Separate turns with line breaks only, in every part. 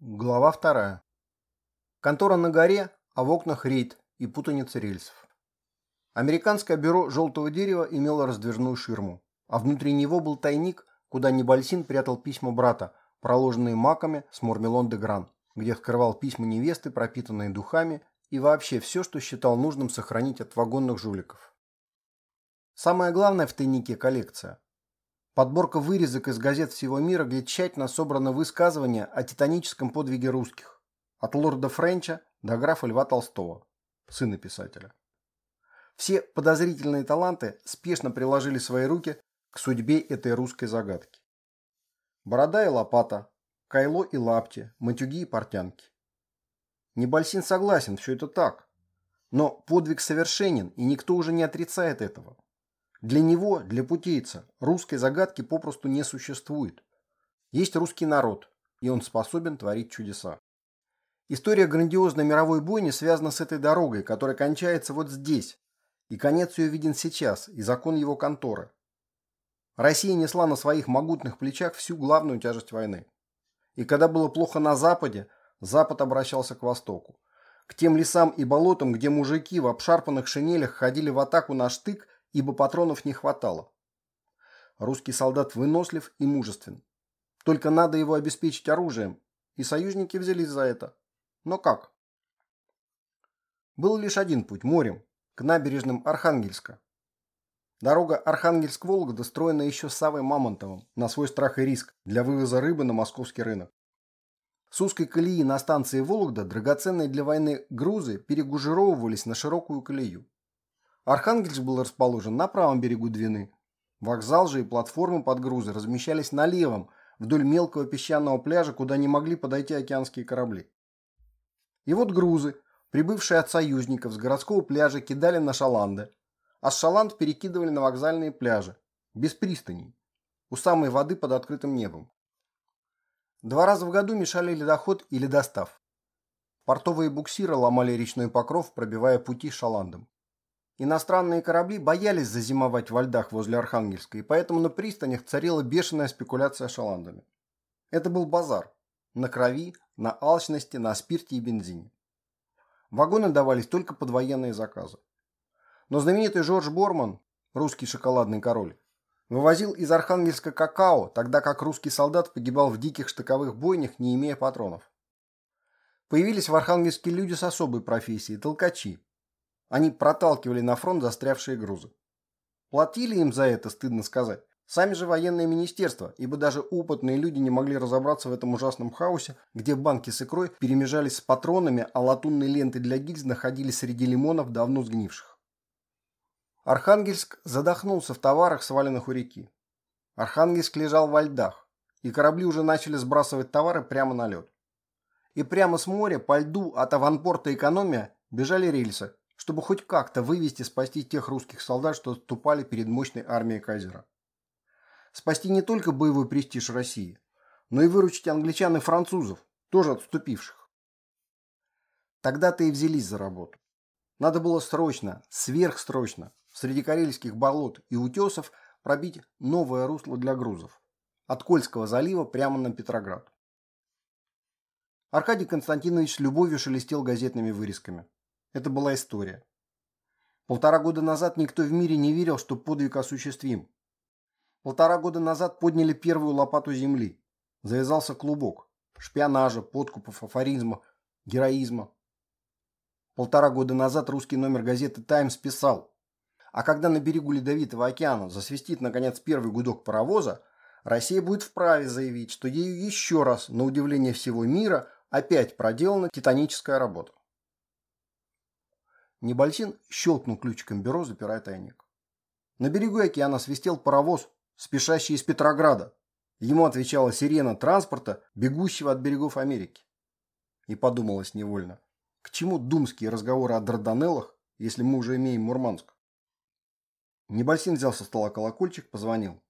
Глава вторая. Контора на горе, а в окнах рейд и путаница рельсов. Американское бюро желтого дерева имело раздвижную ширму, а внутри него был тайник, куда Небольсин прятал письма брата, проложенные маками с Мормелон де Гран, где скрывал письма невесты, пропитанные духами, и вообще все, что считал нужным сохранить от вагонных жуликов. Самое главное в тайнике – коллекция. Подборка вырезок из газет всего мира, где тщательно собраны высказывания о титаническом подвиге русских. От лорда Френча до графа Льва Толстого, сына писателя. Все подозрительные таланты спешно приложили свои руки к судьбе этой русской загадки. Борода и лопата, кайло и лапти, матюги и портянки. Небольсин согласен, все это так. Но подвиг совершенен, и никто уже не отрицает этого. Для него, для путейца, русской загадки попросту не существует. Есть русский народ, и он способен творить чудеса. История грандиозной мировой бойни связана с этой дорогой, которая кончается вот здесь, и конец ее виден сейчас, и закон его конторы. Россия несла на своих могутных плечах всю главную тяжесть войны. И когда было плохо на Западе, Запад обращался к Востоку. К тем лесам и болотам, где мужики в обшарпанных шинелях ходили в атаку на штык ибо патронов не хватало. Русский солдат вынослив и мужествен. Только надо его обеспечить оружием, и союзники взялись за это. Но как? Был лишь один путь – морем, к набережным Архангельска. Дорога Архангельск-Волгода строена еще Савой Мамонтовым на свой страх и риск для вывоза рыбы на московский рынок. С узкой колеи на станции Вологда драгоценные для войны грузы перегужировывались на широкую колею. Архангельск был расположен на правом берегу Двины. Вокзал же и платформы под грузы размещались на левом, вдоль мелкого песчаного пляжа, куда не могли подойти океанские корабли. И вот грузы, прибывшие от союзников с городского пляжа, кидали на шаланды, а с шаланд перекидывали на вокзальные пляжи, без пристаней, у самой воды под открытым небом. Два раза в году мешали ледоход и ледостав. Портовые буксиры ломали речной покров, пробивая пути шаландам. Иностранные корабли боялись зазимовать во льдах возле Архангельска, и поэтому на пристанях царила бешеная спекуляция шаландами. Это был базар. На крови, на алчности, на спирте и бензине. Вагоны давались только под военные заказы. Но знаменитый Жорж Борман, русский шоколадный король, вывозил из Архангельска какао, тогда как русский солдат погибал в диких штыковых бойнях, не имея патронов. Появились в Архангельске люди с особой профессией – толкачи, они проталкивали на фронт застрявшие грузы. Платили им за это, стыдно сказать. Сами же военные министерства, ибо даже опытные люди не могли разобраться в этом ужасном хаосе, где банки с икрой перемежались с патронами, а латунные ленты для гильз находились среди лимонов, давно сгнивших. Архангельск задохнулся в товарах, сваленных у реки. Архангельск лежал во льдах, и корабли уже начали сбрасывать товары прямо на лед. И прямо с моря по льду от аванпорта «Экономия» бежали рельсы, чтобы хоть как-то вывести спасти тех русских солдат, что отступали перед мощной армией Кайзера. Спасти не только боевой престиж России, но и выручить англичан и французов, тоже отступивших. Тогда-то и взялись за работу. Надо было срочно, сверхсрочно, среди карельских болот и утесов пробить новое русло для грузов. От Кольского залива прямо на Петроград. Аркадий Константинович с любовью шелестел газетными вырезками. Это была история. Полтора года назад никто в мире не верил, что подвиг осуществим. Полтора года назад подняли первую лопату земли. Завязался клубок. Шпионажа, подкупов, афоризма, героизма. Полтора года назад русский номер газеты «Таймс» писал. А когда на берегу Ледовитого океана засвистит, наконец, первый гудок паровоза, Россия будет вправе заявить, что ею еще раз, на удивление всего мира, опять проделана титаническая работа. Небольсин щелкнул ключиком бюро, запирая тайник. На берегу океана свистел паровоз, спешащий из Петрограда. Ему отвечала сирена транспорта, бегущего от берегов Америки. И подумалось невольно, к чему думские разговоры о Дарданеллах, если мы уже имеем Мурманск? Небольсин взял со стола колокольчик, позвонил.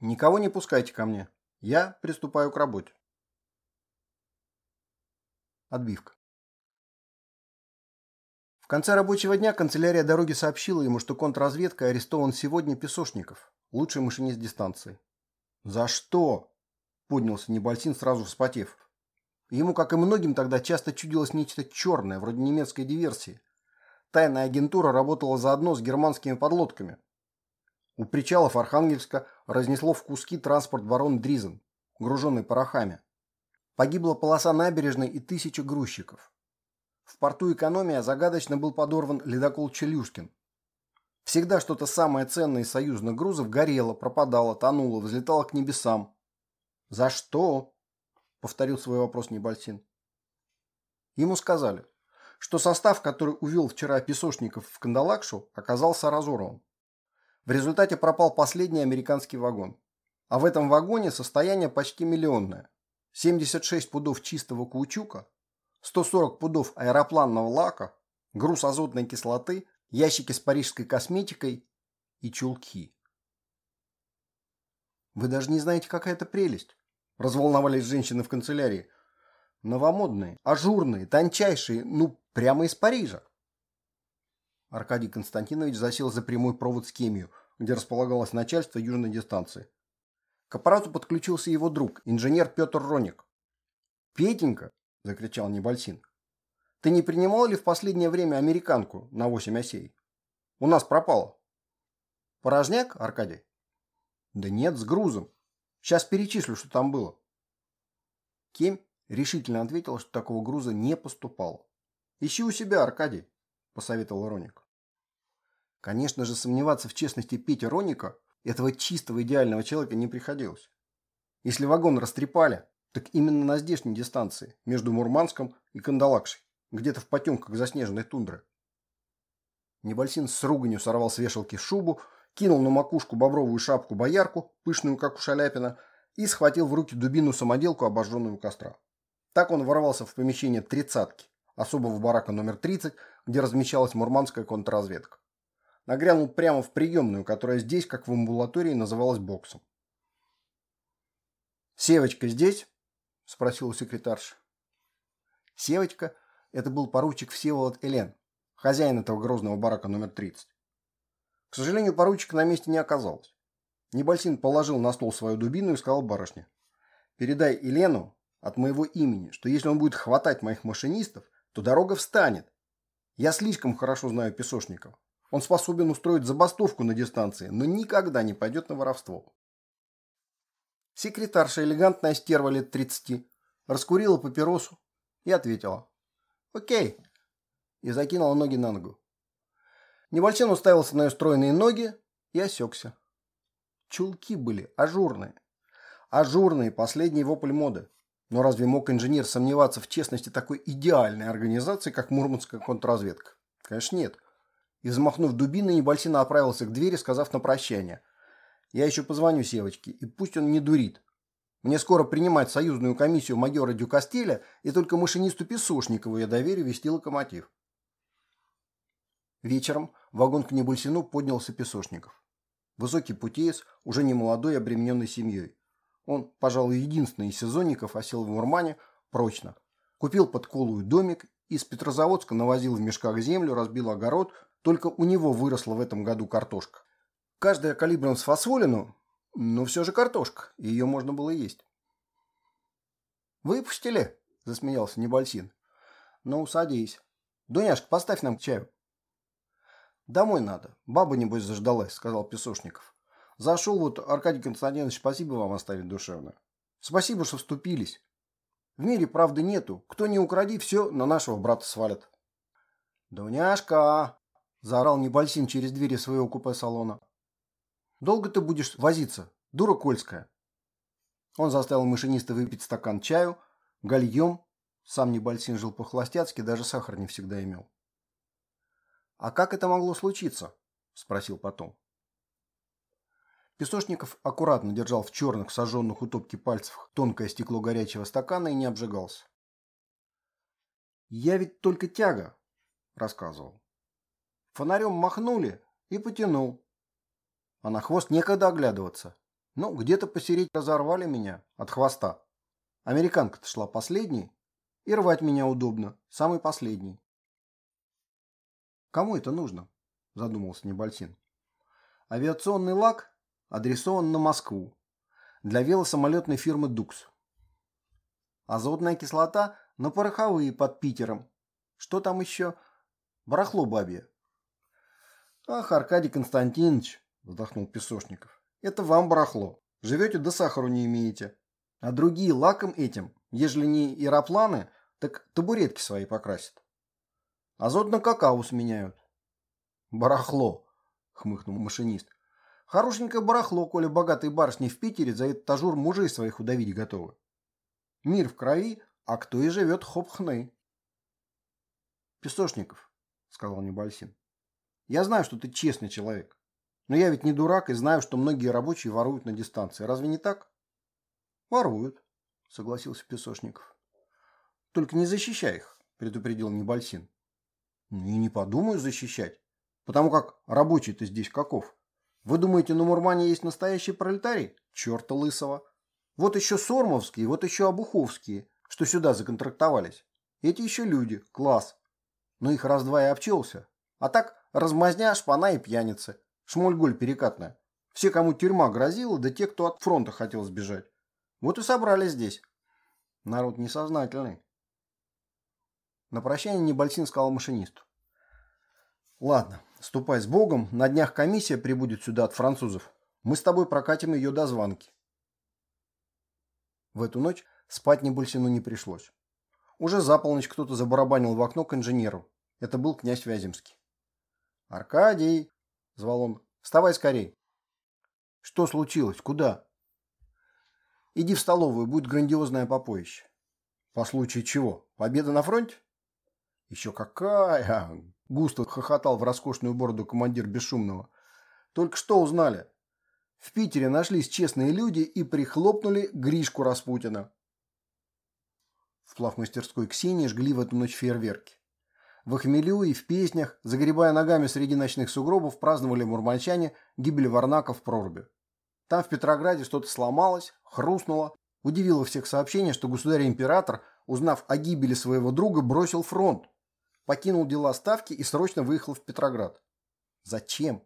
«Никого не пускайте ко мне. Я приступаю к работе». Отбивка. В конце рабочего дня канцелярия дороги сообщила ему, что контрразведка арестован сегодня Песошников, лучший машинист дистанции. «За что?» – поднялся Небольсин, сразу вспотев. Ему, как и многим тогда, часто чудилось нечто черное, вроде немецкой диверсии. Тайная агентура работала заодно с германскими подлодками. У причалов Архангельска разнесло в куски транспорт барон Дризен, груженный порохами. Погибла полоса набережной и тысяча грузчиков. В порту «Экономия» загадочно был подорван ледокол «Челюшкин». Всегда что-то самое ценное из союзных грузов горело, пропадало, тонуло, взлетало к небесам. «За что?» – повторил свой вопрос Небольсин. Ему сказали, что состав, который увел вчера песочников в Кандалакшу, оказался разорван. В результате пропал последний американский вагон. А в этом вагоне состояние почти миллионное. 76 пудов чистого каучука, 140 пудов аэропланного лака, груз азотной кислоты, ящики с парижской косметикой и чулки. Вы даже не знаете, какая это прелесть. Разволновались женщины в канцелярии. Новомодные, ажурные, тончайшие, ну, прямо из Парижа. Аркадий Константинович засел за прямой провод с Кемию, где располагалось начальство южной дистанции. К аппарату подключился его друг, инженер Петр Роник. «Петенька!» – закричал Небольсин. «Ты не принимал ли в последнее время американку на 8 осей? У нас пропала». «Порожняк, Аркадий?» «Да нет, с грузом. Сейчас перечислю, что там было. Кем решительно ответил, что такого груза не поступало. «Ищи у себя, Аркадий», – посоветовал Роник. Конечно же, сомневаться в честности Пети Роника, этого чистого идеального человека, не приходилось. Если вагон растрепали, так именно на здешней дистанции, между Мурманском и Кандалакшей, где-то в потемках заснеженной тундры. Небольсин с руганью сорвал с вешалки шубу, кинул на макушку бобровую шапку-боярку, пышную, как у Шаляпина, и схватил в руки дубину-самоделку, обожженную у костра. Так он ворвался в помещение тридцатки, особого барака номер 30, где размещалась мурманская контрразведка. Нагрянул прямо в приемную, которая здесь, как в амбулатории, называлась боксом. «Севочка здесь?» – спросила секретарша. Севочка – это был поручик Всеволод Элен, хозяин этого грозного барака номер 30. К сожалению, поручика на месте не оказалось. Небольсин положил на стол свою дубину и сказал барышне. «Передай Елену от моего имени, что если он будет хватать моих машинистов, то дорога встанет. Я слишком хорошо знаю песошников. Он способен устроить забастовку на дистанции, но никогда не пойдет на воровство». Секретарша, элегантная стерва лет 30, раскурила папиросу и ответила. «Окей». И закинула ноги на ногу. Небольсин уставился на ее стройные ноги и осекся. Чулки были ажурные. Ажурные, последний вопль моды. Но разве мог инженер сомневаться в честности такой идеальной организации, как Мурманская контрразведка? Конечно, нет. И взмахнув дубиной, Небольсин направился к двери, сказав на прощание. «Я еще позвоню Севочке, и пусть он не дурит. Мне скоро принимать союзную комиссию майора Дюкастеля, и только машинисту Песошникову я доверю вести локомотив». Вечером вагон к Небульсину поднялся Песошников. Высокий путеец, уже не молодой, обремененный семьей. Он, пожалуй, единственный из сезонников осел в Мурмане прочно. Купил под колую домик, из Петрозаводска навозил в мешках землю, разбил огород, только у него выросла в этом году картошка. Каждая калибром с фасолину, но все же картошка, ее можно было есть. «Выпустили?» – засмеялся Небольсин. «Ну, садись. Дуняшка, поставь нам чаю». «Домой надо. Баба, небось, заждалась», — сказал Песошников. «Зашел вот, Аркадий Константинович, спасибо вам оставить душевно. Спасибо, что вступились. В мире правды нету. Кто не укради, все на нашего брата свалят». «Дуняшка!» – заорал Небольсин через двери своего купе-салона. «Долго ты будешь возиться, дура кольская?» Он заставил машиниста выпить стакан чаю, гальем. Сам Небольсин жил по-холостяцки, даже сахар не всегда имел. «А как это могло случиться?» – спросил потом. Песочников аккуратно держал в черных, сожженных у топки пальцев тонкое стекло горячего стакана и не обжигался. «Я ведь только тяга», – рассказывал. Фонарем махнули и потянул. А на хвост некогда оглядываться. Ну, где-то посереть разорвали меня от хвоста. Американка-то шла последней, и рвать меня удобно, самый последний. Кому это нужно? Задумался Небольсин. Авиационный лак адресован на Москву для велосамолетной фирмы «Дукс». Азотная кислота на пороховые под Питером. Что там еще? Барахло бабье. Ах, Аркадий Константинович, вздохнул Песошников. Это вам барахло. Живете да сахару не имеете. А другие лаком этим, ежели не аэропланы, так табуретки свои покрасят. Азот на какао сменяют. Барахло, хмыкнул машинист. Хорошенькое барахло, коли богатые барышни в Питере за этот ажур мужей своих удавить готовы. Мир в крови, а кто и живет хопхны. Песошников, сказал Небольсин. Я знаю, что ты честный человек. Но я ведь не дурак и знаю, что многие рабочие воруют на дистанции. Разве не так? Воруют, согласился Песошников. Только не защищай их, предупредил Небольсин. Ну и не подумаю защищать. Потому как рабочий-то здесь каков? Вы думаете, на Мурмане есть настоящий пролетарий? Черта лысого. Вот еще Сормовские, вот еще Обуховские, что сюда законтрактовались. Эти еще люди, класс. Но их раз-два и обчелся. А так размазня, шпана и пьяницы. Шмольголь перекатная. Все, кому тюрьма грозила, да те, кто от фронта хотел сбежать. Вот и собрались здесь. Народ несознательный. На прощание Небольсин сказал машинисту. Ладно, ступай с Богом. На днях комиссия прибудет сюда от французов. Мы с тобой прокатим ее до звонки. В эту ночь спать Небольсину не пришлось. Уже за полночь кто-то забарабанил в окно к инженеру. Это был князь Вяземский. «Аркадий!» – звал он. «Вставай скорей!» «Что случилось? Куда?» «Иди в столовую, будет грандиозное попоище». «По случаю чего? Победа на фронте?» «Еще какая!» – густо хохотал в роскошную бороду командир Бесшумного. «Только что узнали. В Питере нашлись честные люди и прихлопнули Гришку Распутина». В плавмастерской Ксении жгли в эту ночь фейерверки. В хмелю и в песнях, загребая ногами среди ночных сугробов, праздновали мурманчане гибель Варнака в проруби. Там в Петрограде что-то сломалось, хрустнуло. Удивило всех сообщение, что государь-император, узнав о гибели своего друга, бросил фронт, покинул дела ставки и срочно выехал в Петроград. Зачем?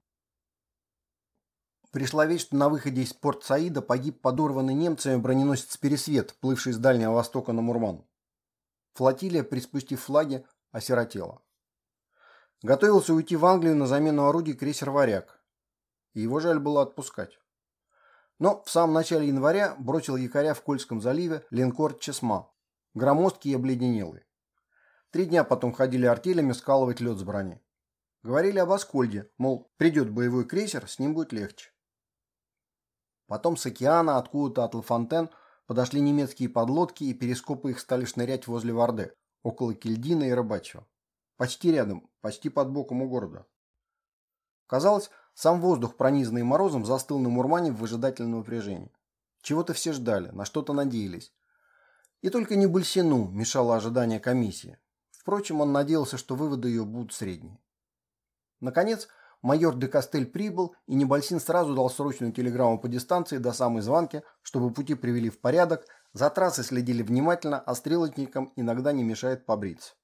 Пришла весть, что на выходе из порт Саида погиб подорванный немцами броненосец «Пересвет», плывший с Дальнего Востока на Мурман. Флотилия, приспустив флаги, осиротела. Готовился уйти в Англию на замену орудий крейсер «Варяг». И его жаль было отпускать. Но в самом начале января бросил якоря в Кольском заливе линкор «Чесма», громоздкий и обледенелый. Три дня потом ходили артелями скалывать лед с брони. Говорили об Аскольде, мол, придет боевой крейсер, с ним будет легче. Потом с океана, откуда-то от Лафонтен, подошли немецкие подлодки и перископы их стали шнырять возле Варде около Кельдина и Рыбачьего. Почти рядом, почти под боком у города. Казалось, сам воздух, пронизанный морозом, застыл на Мурмане в выжидательном напряжении. Чего-то все ждали, на что-то надеялись. И только не Бальсину мешало ожидание комиссии. Впрочем, он надеялся, что выводы ее будут средние. Наконец, майор де Кастель прибыл, и Небольсин сразу дал срочную телеграмму по дистанции до самой звонки, чтобы пути привели в порядок, за трассой следили внимательно, а стрелочникам иногда не мешает побриться.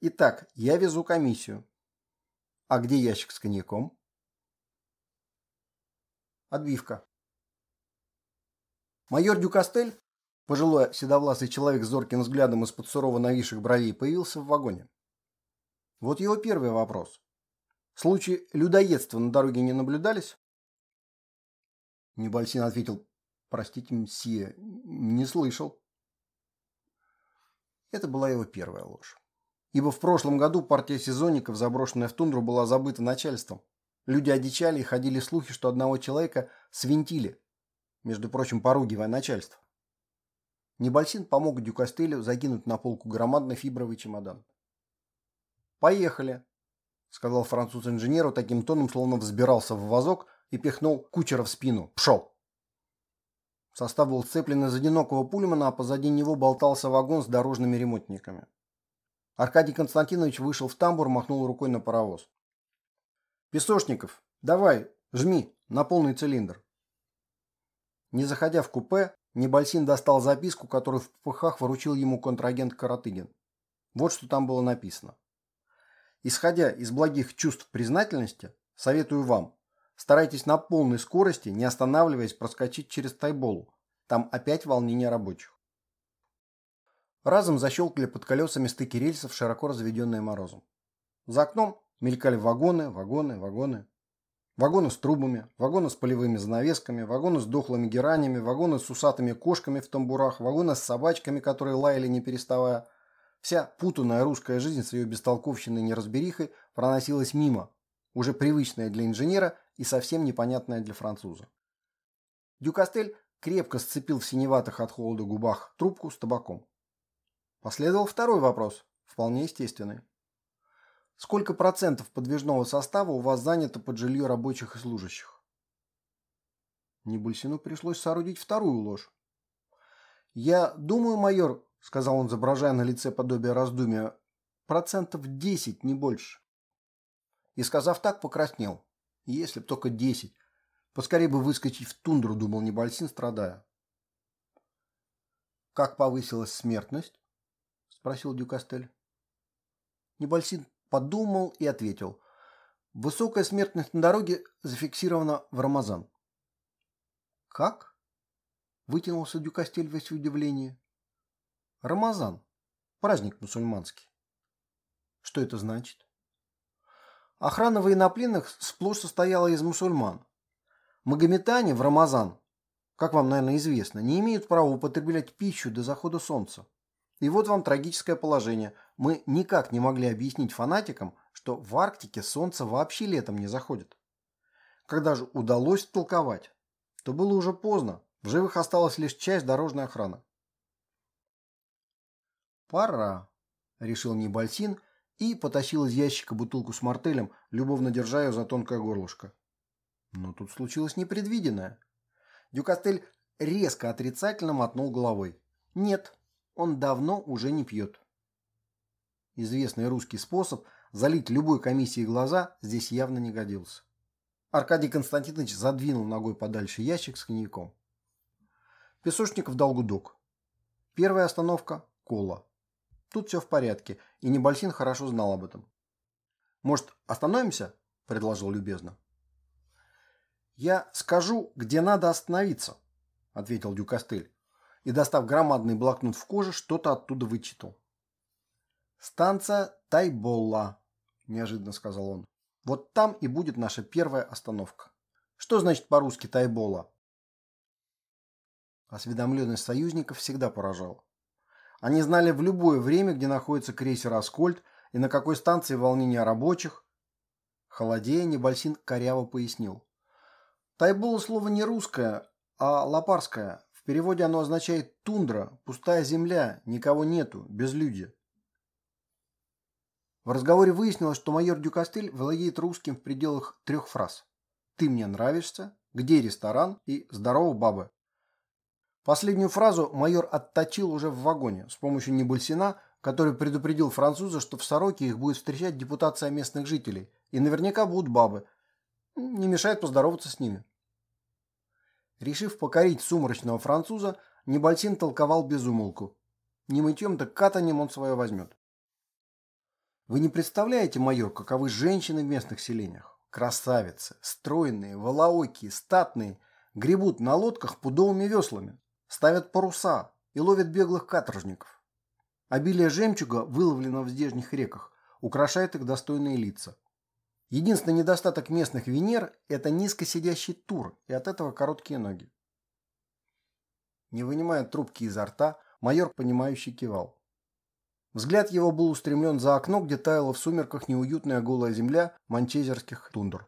Итак, я везу комиссию. А где ящик с коньяком? Отбивка. Майор Дюкастель, пожилой седовласый человек с зорким взглядом из-под сурово нависших бровей, появился в вагоне. Вот его первый вопрос. Случаи людоедства на дороге не наблюдались? Небольсин ответил Простите, мсье, не слышал. Это была его первая ложь. Ибо в прошлом году партия сезонников, заброшенная в тундру, была забыта начальством. Люди одичали и ходили слухи, что одного человека свинтили, между прочим, поругивая начальство. Небольсин помог Дюкастелю закинуть на полку громадный фибровый чемодан. «Поехали», — сказал француз инженеру таким тоном, словно взбирался в вазок и пихнул кучера в спину. «Пшел!» Состав был сцеплен из одинокого пульмана, а позади него болтался вагон с дорожными ремонтниками. Аркадий Константинович вышел в тамбур, махнул рукой на паровоз. «Песошников, давай, жми, на полный цилиндр». Не заходя в купе, Небольсин достал записку, которую в пыхах вручил ему контрагент Каратыгин. Вот что там было написано. «Исходя из благих чувств признательности, советую вам Старайтесь на полной скорости, не останавливаясь, проскочить через Тайболу. Там опять волнение рабочих. Разом защелкали под колесами стыки рельсов, широко разведенные морозом. За окном мелькали вагоны, вагоны, вагоны. Вагоны с трубами, вагоны с полевыми занавесками, вагоны с дохлыми геранями, вагоны с усатыми кошками в тамбурах, вагоны с собачками, которые лаяли не переставая. Вся путанная русская жизнь с ее бестолковщиной и неразберихой проносилась мимо, уже привычная для инженера и совсем непонятная для француза. Дюкастель крепко сцепил в синеватых от холода губах трубку с табаком. Последовал второй вопрос, вполне естественный. Сколько процентов подвижного состава у вас занято под жилье рабочих и служащих? Небульсину пришлось соорудить вторую ложь. «Я думаю, майор», — сказал он, изображая на лице подобие раздумия, — «процентов десять, не больше». И, сказав так, покраснел. Если б только десять. Поскорее бы выскочить в тундру, думал Небольсин, страдая. «Как повысилась смертность?» — спросил Дюкастель. Небольсин подумал и ответил. Высокая смертность на дороге зафиксирована в Рамазан. Как? Вытянулся Дюкастель весь в удивлении. Рамазан. Праздник мусульманский. Что это значит? Охрана военнопленных сплошь состояла из мусульман. Магометане в Рамазан, как вам, наверное, известно, не имеют права употреблять пищу до захода солнца. И вот вам трагическое положение. Мы никак не могли объяснить фанатикам, что в Арктике солнце вообще летом не заходит. Когда же удалось толковать, то было уже поздно. В живых осталась лишь часть дорожной охраны. «Пора», — решил Небольсин и потащил из ящика бутылку с мартелем, любовно держа ее за тонкое горлышко. Но тут случилось непредвиденное. Дюкастель резко отрицательно мотнул головой. «Нет, он давно уже не пьет. Известный русский способ залить любой комиссии глаза здесь явно не годился. Аркадий Константинович задвинул ногой подальше ящик с коньяком. Песочников дал гудок. Первая остановка – Кола. Тут все в порядке, и Небольсин хорошо знал об этом. «Может, остановимся?» – предложил любезно. «Я скажу, где надо остановиться», – ответил Дюкастель и, достав громадный блокнот в коже, что-то оттуда вычитал. «Станция Тайболла», – неожиданно сказал он. «Вот там и будет наша первая остановка». «Что значит по-русски Тайболла?» Осведомленность союзников всегда поражала. Они знали в любое время, где находится крейсер «Аскольд» и на какой станции волнения рабочих. Холодея, Небольсин коряво пояснил. Тайбола слово не русское, а лапарское, переводе оно означает «тундра», «пустая земля», «никого нету», «безлюдье». В разговоре выяснилось, что майор Дюкастель владеет русским в пределах трех фраз. «Ты мне нравишься», «Где ресторан» и «Здорово, бабы». Последнюю фразу майор отточил уже в вагоне с помощью Небольсина, который предупредил француза, что в Сороке их будет встречать депутация местных жителей, и наверняка будут бабы. Не мешает поздороваться с ними. Решив покорить сумрачного француза, Небольсин толковал без умолку. Не мытьем, так катанем он свое возьмет. Вы не представляете, майор, каковы женщины в местных селениях? Красавицы, стройные, волоокие, статные, гребут на лодках пудовыми веслами, ставят паруса и ловят беглых каторжников. Обилие жемчуга, выловленного в здешних реках, украшает их достойные лица. Единственный недостаток местных Венер – это низко сидящий тур, и от этого короткие ноги. Не вынимая трубки изо рта, майор, понимающий, кивал. Взгляд его был устремлен за окно, где таяла в сумерках неуютная голая земля манчезерских тундр.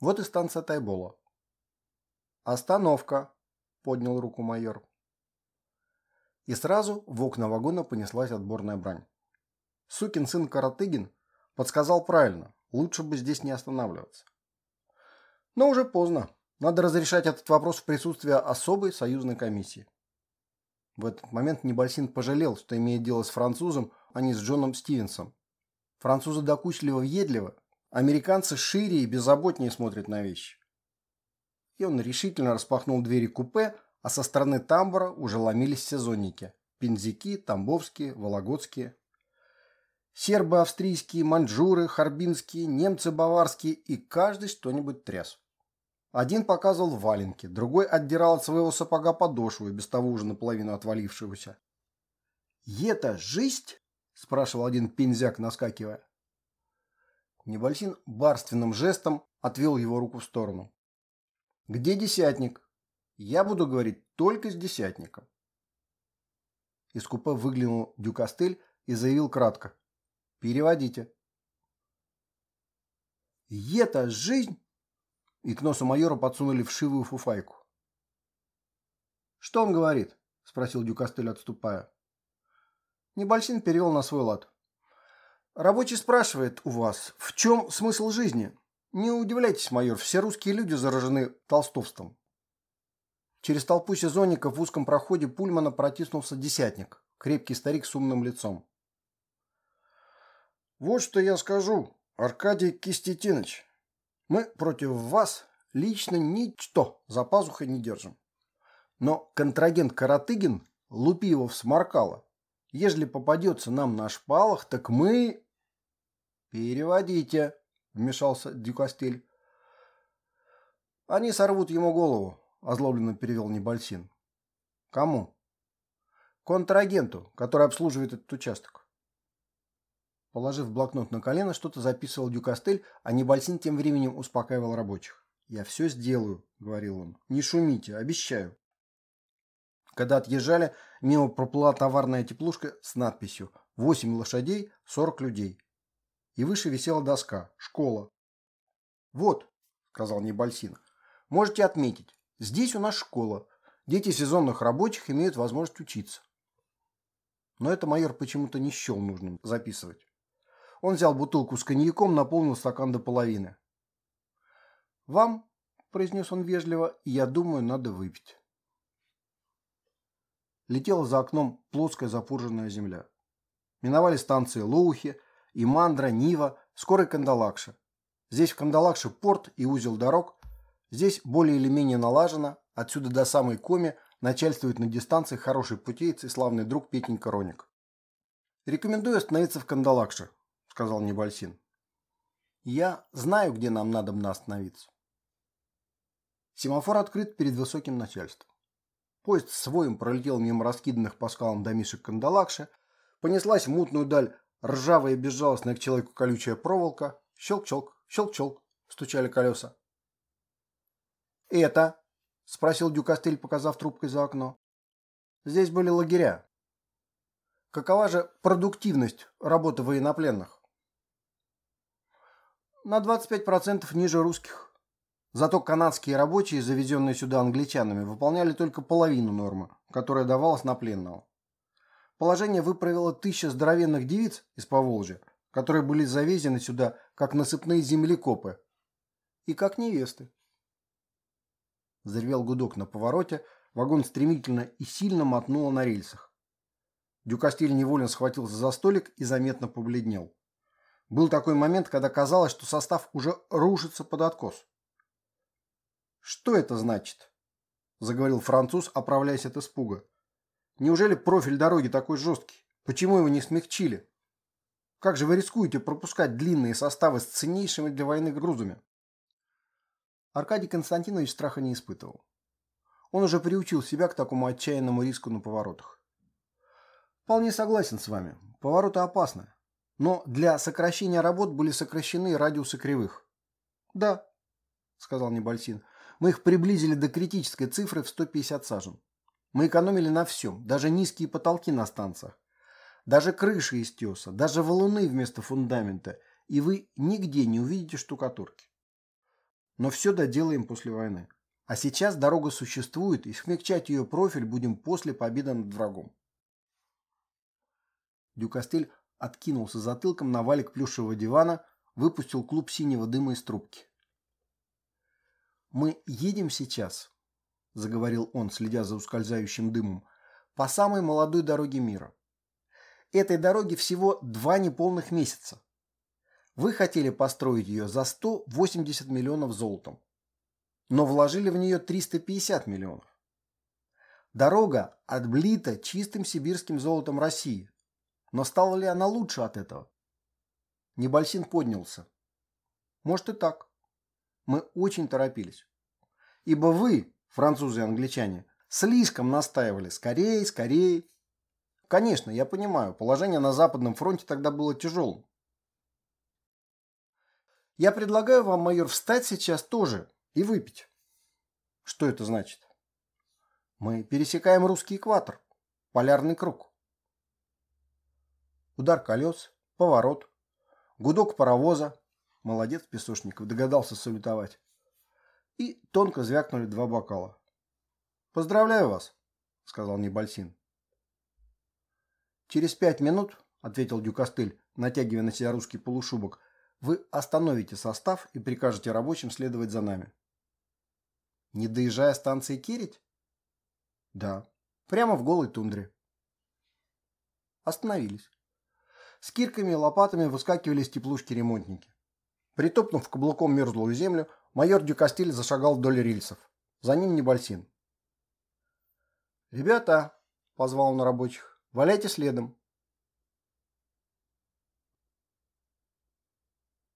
Вот и станция Тайбола. «Остановка!» – поднял руку майор. И сразу в окна вагона понеслась отборная брань. Сукин сын Каратыгин Подсказал правильно. Лучше бы здесь не останавливаться. Но уже поздно. Надо разрешать этот вопрос в присутствии особой союзной комиссии. В этот момент Небольсин пожалел, что имеет дело с французом, а не с Джоном Стивенсом. Французы докучливо въедливо, американцы шире и беззаботнее смотрят на вещи. И он решительно распахнул двери купе, а со стороны тамбура уже ломились сезонники. Пензяки, Тамбовские, Вологодские. Сербы австрийские, маньчжуры, харбинские, немцы баварские и каждый что-нибудь тряс. Один показывал валенки, другой отдирал от своего сапога подошву, и без того уже наполовину отвалившегося. «Это жизнь?» – спрашивал один пензяк, наскакивая. Небольсин барственным жестом отвел его руку в сторону. «Где десятник? Я буду говорить только с десятником». Из купе выглянул Дюкастель и заявил кратко. «Переводите». «Это жизнь?» И к носу майора подсунули вшивую фуфайку. «Что он говорит?» – спросил Дюкастель, отступая. Небольсин перевел на свой лад. «Рабочий спрашивает у вас, в чем смысл жизни? Не удивляйтесь, майор, все русские люди заражены толстовством». Через толпу сезонников в узком проходе Пульмана протиснулся десятник, крепкий старик с умным лицом. «Вот что я скажу, Аркадий Кистетинович. Мы против вас лично ничто за пазухой не держим. Но контрагент Каратыгин, лупи его в сморкало. Ежели попадется нам на шпалах, так мы... Переводите, вмешался Дюкастель. Они сорвут ему голову, озлобленно перевел Небольсин. Кому? Контрагенту, который обслуживает этот участок. Положив блокнот на колено, что-то записывал Дюкастель, а Небольсин тем временем успокаивал рабочих. «Я все сделаю», — говорил он. «Не шумите, обещаю». Когда отъезжали, мимо проплыла товарная теплушка с надписью «8 лошадей, 40 людей». И выше висела доска «Школа». «Вот», — сказал Небольсин, — «можете отметить, здесь у нас школа. Дети сезонных рабочих имеют возможность учиться». Но это майор почему-то не счел нужным записывать. Он взял бутылку с коньяком, наполнил стакан до половины. «Вам», – произнес он вежливо, – «я думаю, надо выпить». Летела за окном плоская запурженная земля. Миновали станции Лоухи, Имандра, Нива, скоро Кандалакша. Здесь в Кандалакше порт и узел дорог. Здесь более или менее налажено, отсюда до самой Коми начальствует на дистанции хороший путеец и славный друг Петенька Роник. Рекомендую остановиться в Кандалакше, сказал Небольсин. «Я знаю, где нам надо остановиться». Семафор открыт перед высоким начальством. Поезд с воем пролетел мимо раскиданных по скалам домишек Кандалакши, понеслась в мутную даль ржавая и безжалостная к человеку колючая проволока. Щелк-щелк, щелк-щелк, стучали колеса. «Это?» – спросил Дюкастель, показав трубкой за окно. «Здесь были лагеря. Какова же продуктивность работы военнопленных?» на 25% ниже русских. Зато канадские рабочие, завезенные сюда англичанами, выполняли только половину нормы, которая давалась на пленного. Положение выправило тысяча здоровенных девиц из Поволжья, которые были завезены сюда как насыпные землекопы и как невесты. Заревел гудок на повороте, вагон стремительно и сильно мотнуло на рельсах. Дюкастиль невольно схватился за столик и заметно побледнел. Был такой момент, когда казалось, что состав уже рушится под откос. «Что это значит?» – заговорил француз, оправляясь от испуга. «Неужели профиль дороги такой жесткий? Почему его не смягчили? Как же вы рискуете пропускать длинные составы с ценнейшими для войны грузами?» Аркадий Константинович страха не испытывал. Он уже приучил себя к такому отчаянному риску на поворотах. «Вполне согласен с вами. Повороты опасны. Но для сокращения работ были сокращены радиусы кривых. Да, сказал Небольсин, мы их приблизили до критической цифры в 150 сажен. Мы экономили на всем, даже низкие потолки на станциях, даже крыши из теса, даже валуны вместо фундамента, и вы нигде не увидите штукатурки. Но все доделаем после войны. А сейчас дорога существует, и смягчать ее профиль будем после победы над врагом. Дюкастель откинулся затылком на валик плюшевого дивана, выпустил клуб синего дыма из трубки. «Мы едем сейчас», – заговорил он, следя за ускользающим дымом, – «по самой молодой дороге мира. Этой дороге всего два неполных месяца. Вы хотели построить ее за 180 миллионов золотом, но вложили в нее 350 миллионов. Дорога отблита чистым сибирским золотом России, но стала ли она лучше от этого? Небольсин поднялся. Может и так. Мы очень торопились. Ибо вы, французы и англичане, слишком настаивали. Скорее, скорее. Конечно, я понимаю, положение на Западном фронте тогда было тяжелым. Я предлагаю вам, майор, встать сейчас тоже и выпить. Что это значит? Мы пересекаем русский экватор, полярный круг. Удар колес, поворот, гудок паровоза. Молодец, Песошников, догадался салютовать. И тонко звякнули два бокала. «Поздравляю вас», — сказал Небольсин. «Через пять минут», — ответил Дюкостыль, натягивая на себя русский полушубок, «вы остановите состав и прикажете рабочим следовать за нами». «Не доезжая станции Кирить?» «Да, прямо в голой тундре». Остановились. С кирками и лопатами выскакивали из теплушки ремонтники. Притопнув каблуком мерзлую землю, майор Дюкастиль зашагал вдоль рельсов. За ним Небольсин. «Ребята!» – позвал он рабочих. «Валяйте следом!»